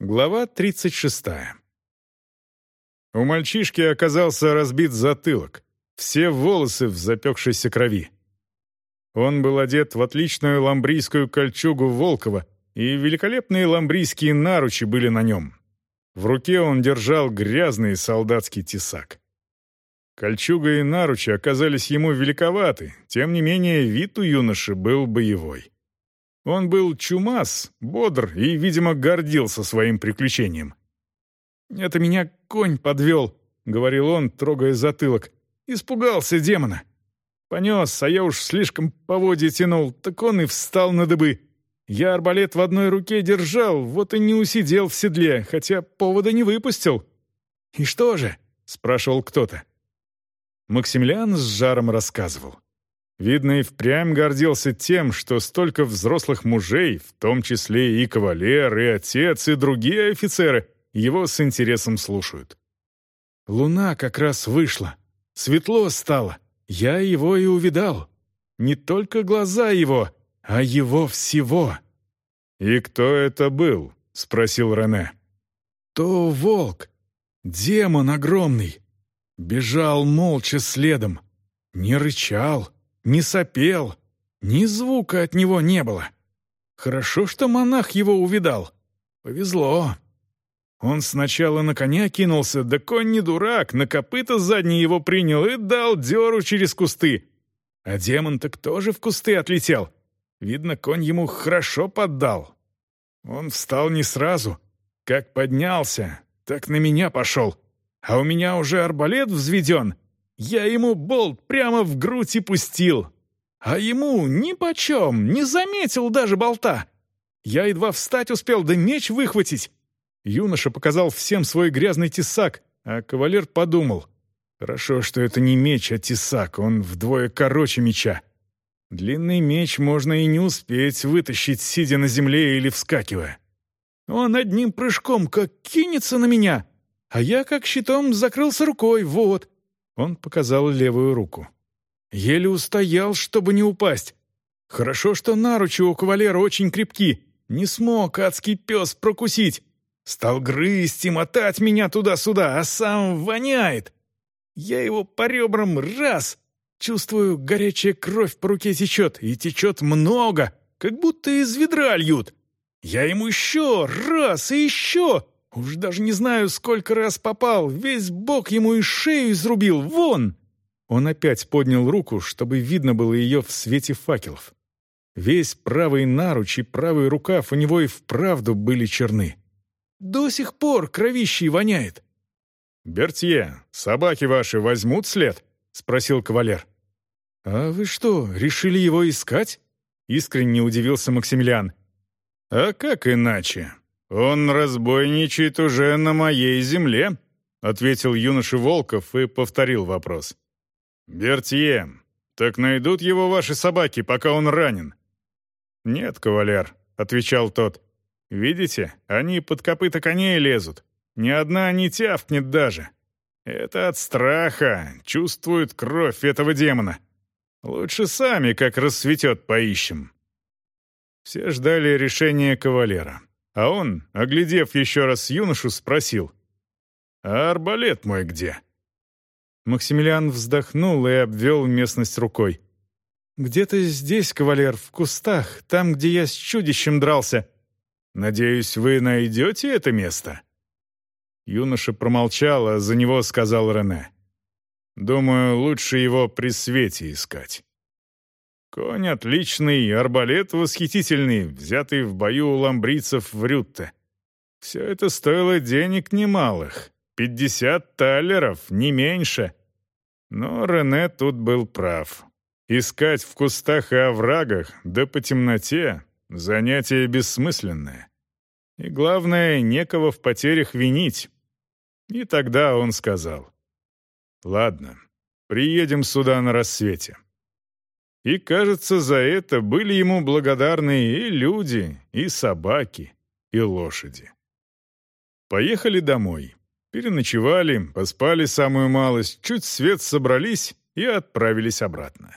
Глава 36. У мальчишки оказался разбит затылок, все волосы в запекшейся крови. Он был одет в отличную ламбрийскую кольчугу Волкова, и великолепные ламбрийские наручи были на нем. В руке он держал грязный солдатский тесак. Кольчуга и наручи оказались ему великоваты, тем не менее вид у юноши был боевой. Он был чумас, бодр и, видимо, гордился своим приключением. «Это меня конь подвел», — говорил он, трогая затылок. «Испугался демона. Понес, а я уж слишком поводья тянул, так он и встал на дыбы. Я арбалет в одной руке держал, вот и не усидел в седле, хотя повода не выпустил». «И что же?» — спрашивал кто-то. Максимилиан с жаром рассказывал. Видно, и впрямь гордился тем, что столько взрослых мужей, в том числе и кавалер, и отец, и другие офицеры, его с интересом слушают. Луна как раз вышла. Светло стало. Я его и увидал. Не только глаза его, а его всего. «И кто это был?» — спросил Рене. «То волк. Демон огромный. Бежал молча следом. Не рычал» не сопел, ни звука от него не было. Хорошо, что монах его увидал. Повезло. Он сначала на коня кинулся, да конь не дурак, на копыта задний его принял и дал дёру через кусты. А демон так тоже в кусты отлетел. Видно, конь ему хорошо поддал. Он встал не сразу. Как поднялся, так на меня пошел. А у меня уже арбалет взведен — я ему болт прямо в грудь и пустил. А ему ни почем, не заметил даже болта. Я едва встать успел, да меч выхватить. Юноша показал всем свой грязный тесак, а кавалер подумал. Хорошо, что это не меч, а тесак, он вдвое короче меча. Длинный меч можно и не успеть вытащить, сидя на земле или вскакивая. Он одним прыжком как кинется на меня, а я как щитом закрылся рукой, вот. Он показал левую руку. Еле устоял, чтобы не упасть. Хорошо, что наручи у кавалера очень крепки. Не смог адский пес прокусить. Стал грызть и мотать меня туда-сюда, а сам воняет. Я его по ребрам раз. Чувствую, горячая кровь по руке течет, и течет много, как будто из ведра льют. Я ему еще раз и еще. Уж даже не знаю, сколько раз попал, весь бок ему и шею изрубил, вон!» Он опять поднял руку, чтобы видно было ее в свете факелов. Весь правый наруч и правый рукав у него и вправду были черны. До сих пор кровищей воняет. «Бертье, собаки ваши возьмут след?» — спросил кавалер. «А вы что, решили его искать?» — искренне удивился Максимилиан. «А как иначе? «Он разбойничает уже на моей земле», — ответил юноша Волков и повторил вопрос. «Бертье, так найдут его ваши собаки, пока он ранен?» «Нет, кавалер», — отвечал тот. «Видите, они под копыта коней лезут. Ни одна не тявкнет даже. Это от страха, чувствуют кровь этого демона. Лучше сами, как рассветет, поищем». Все ждали решения кавалера. А он, оглядев еще раз юношу, спросил, «А арбалет мой где?» Максимилиан вздохнул и обвел местность рукой. «Где-то здесь, кавалер, в кустах, там, где я с чудищем дрался. Надеюсь, вы найдете это место?» Юноша промолчал, а за него сказал Рене. «Думаю, лучше его при свете искать». Конь отличный, арбалет восхитительный, взятый в бою у ламбрийцев в Рютте. Все это стоило денег немалых. Пятьдесят талеров, не меньше. Но Рене тут был прав. Искать в кустах и оврагах, да по темноте — занятие бессмысленное. И главное, некого в потерях винить. И тогда он сказал, «Ладно, приедем сюда на рассвете». И, кажется, за это были ему благодарны и люди, и собаки, и лошади. Поехали домой. Переночевали, поспали самую малость, чуть свет собрались и отправились обратно.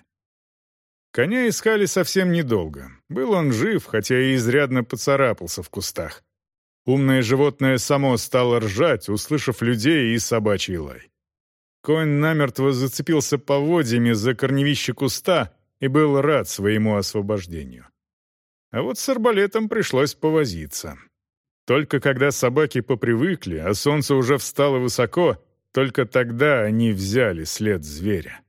Коня искали совсем недолго. Был он жив, хотя и изрядно поцарапался в кустах. Умное животное само стало ржать, услышав людей и собачий лай. Конь намертво зацепился поводьями за корневище куста и был рад своему освобождению. А вот с арбалетом пришлось повозиться. Только когда собаки попривыкли, а солнце уже встало высоко, только тогда они взяли след зверя.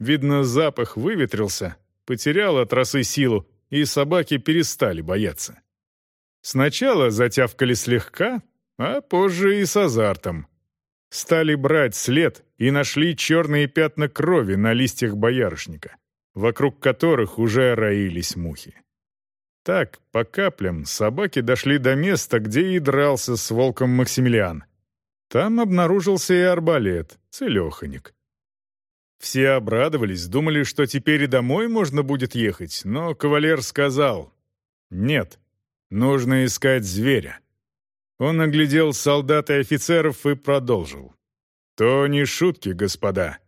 Видно, запах выветрился, потерял от росы силу, и собаки перестали бояться. Сначала затявкали слегка, а позже и с азартом. Стали брать след и нашли черные пятна крови на листьях боярышника, вокруг которых уже роились мухи. Так, по каплям, собаки дошли до места, где и дрался с волком Максимилиан. Там обнаружился и арбалет, целеханик. Все обрадовались, думали, что теперь и домой можно будет ехать, но кавалер сказал «Нет, нужно искать зверя». Он оглядел солдат и офицеров и продолжил. «То не шутки, господа.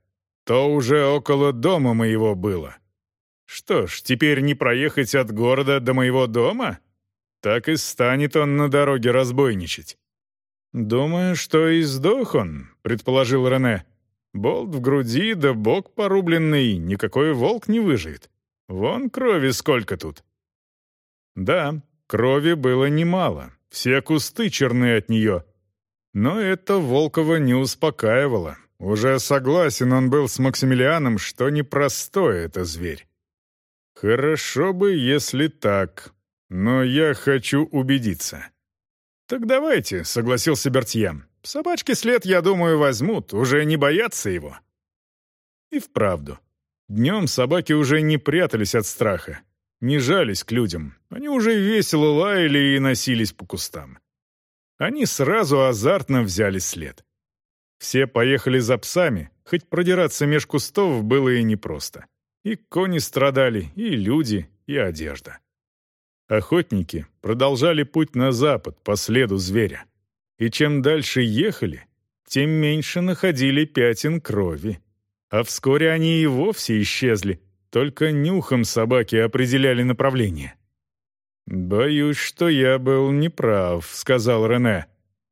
То уже около дома моего было. Что ж, теперь не проехать от города до моего дома? Так и станет он на дороге разбойничать». «Думаю, что и сдох он», — предположил Рене. Болт в груди, да бок порубленный, никакой волк не выживет. Вон крови сколько тут. Да, крови было немало, все кусты черны от нее. Но это Волкова не успокаивало. Уже согласен он был с Максимилианом, что непростой это зверь. Хорошо бы, если так, но я хочу убедиться. «Так давайте», — согласился Бертьян. Собачки след, я думаю, возьмут, уже не боятся его. И вправду. Днем собаки уже не прятались от страха, не жались к людям. Они уже весело лаяли и носились по кустам. Они сразу азартно взяли след. Все поехали за псами, хоть продираться меж кустов было и непросто. И кони страдали, и люди, и одежда. Охотники продолжали путь на запад по следу зверя и чем дальше ехали, тем меньше находили пятен крови. А вскоре они и вовсе исчезли, только нюхом собаки определяли направление. «Боюсь, что я был неправ», — сказал Рене.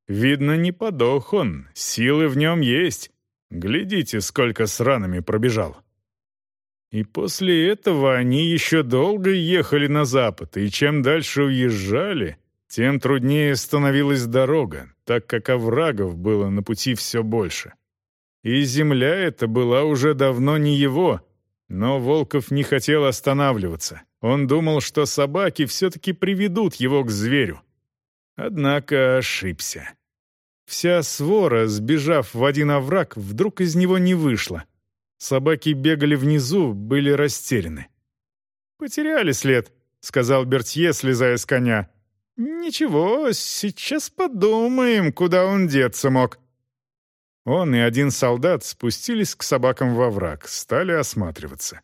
«Видно, не подох он, силы в нем есть. Глядите, сколько с ранами пробежал». И после этого они еще долго ехали на запад, и чем дальше уезжали, тем труднее становилась дорога, так как оврагов было на пути все больше. И земля эта была уже давно не его, но Волков не хотел останавливаться. Он думал, что собаки все-таки приведут его к зверю. Однако ошибся. Вся свора, сбежав в один овраг, вдруг из него не вышла. Собаки бегали внизу, были растеряны. «Потеряли след», — сказал Бертье, слезая с коня. «Ничего, сейчас подумаем, куда он деться мог». Он и один солдат спустились к собакам во враг, стали осматриваться.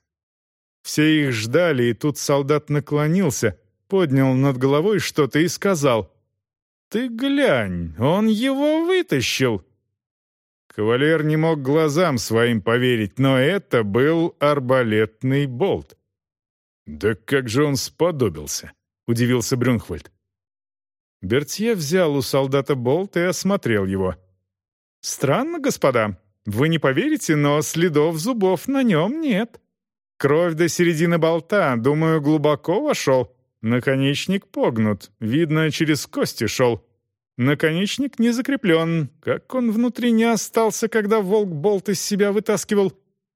Все их ждали, и тут солдат наклонился, поднял над головой что-то и сказал «Ты глянь, он его вытащил!» Кавалер не мог глазам своим поверить, но это был арбалетный болт. «Да как же он сподобился?» — удивился Брюнхвальд. Бертье взял у солдата болт и осмотрел его. «Странно, господа. Вы не поверите, но следов зубов на нем нет. Кровь до середины болта, думаю, глубоко вошел. Наконечник погнут, видно, через кости шел. Наконечник не закреплен. Как он внутри не остался, когда волк болт из себя вытаскивал?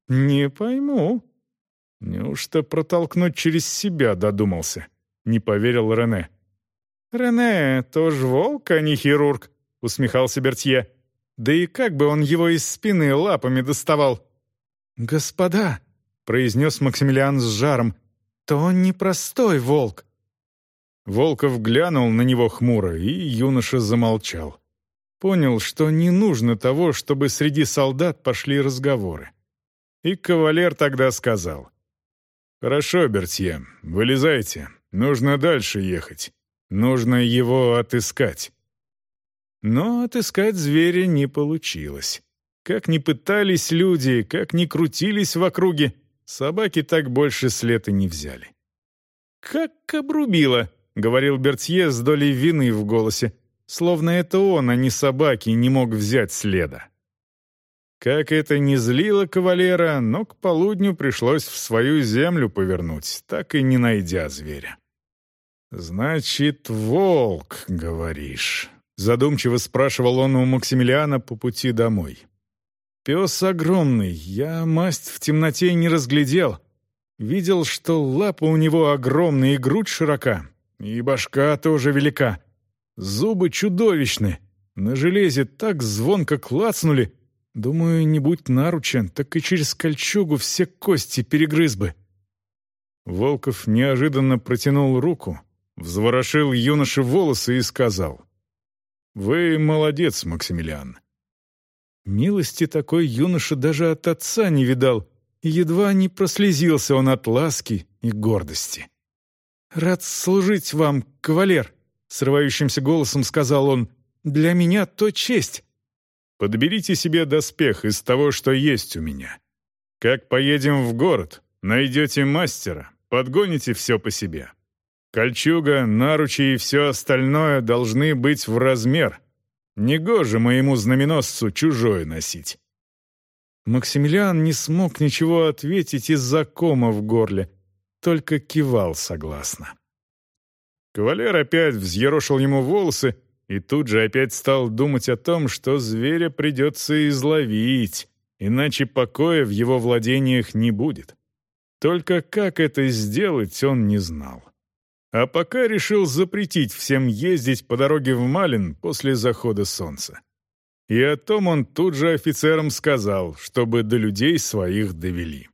Не пойму». «Неужто протолкнуть через себя додумался?» — не поверил Рене. «Рене, тоже волк, а не хирург», — усмехался Бертье. «Да и как бы он его из спины лапами доставал?» «Господа», — произнес Максимилиан с жаром, — «то он непростой волк». Волков глянул на него хмуро, и юноша замолчал. Понял, что не нужно того, чтобы среди солдат пошли разговоры. И кавалер тогда сказал. «Хорошо, Бертье, вылезайте, нужно дальше ехать». Нужно его отыскать. Но отыскать зверя не получилось. Как ни пытались люди, как ни крутились в округе, собаки так больше след и не взяли. «Как обрубило», — говорил Бертье с долей вины в голосе. словно это он, а не собаки, не мог взять следа. Как это не злило кавалера, но к полудню пришлось в свою землю повернуть, так и не найдя зверя. «Значит, волк, говоришь?» — задумчиво спрашивал он у Максимилиана по пути домой. «Пес огромный, я масть в темноте не разглядел. Видел, что лапа у него огромная и грудь широка, и башка тоже велика. Зубы чудовищны, на железе так звонко клацнули. Думаю, не будь наручен, так и через кольчугу все кости перегрыз бы». Волков неожиданно протянул руку, взворошил юноше волосы и сказал. «Вы молодец, Максимилиан». Милости такой юноша даже от отца не видал, и едва не прослезился он от ласки и гордости. «Рад служить вам, кавалер», — срывающимся голосом сказал он. «Для меня то честь». «Подберите себе доспех из того, что есть у меня. Как поедем в город, найдете мастера, подгоните все по себе. Кольчуга, наручи и все остальное должны быть в размер. Негоже моему знаменосцу чужое носить». Максимилиан не смог ничего ответить из-за кома в горле, только кивал согласно. Кавалер опять взъерошил ему волосы и тут же опять стал думать о том, что зверя придется изловить, иначе покоя в его владениях не будет. Только как это сделать, он не знал. А пока решил запретить всем ездить по дороге в Малин после захода солнца. И о том он тут же офицерам сказал, чтобы до людей своих довели.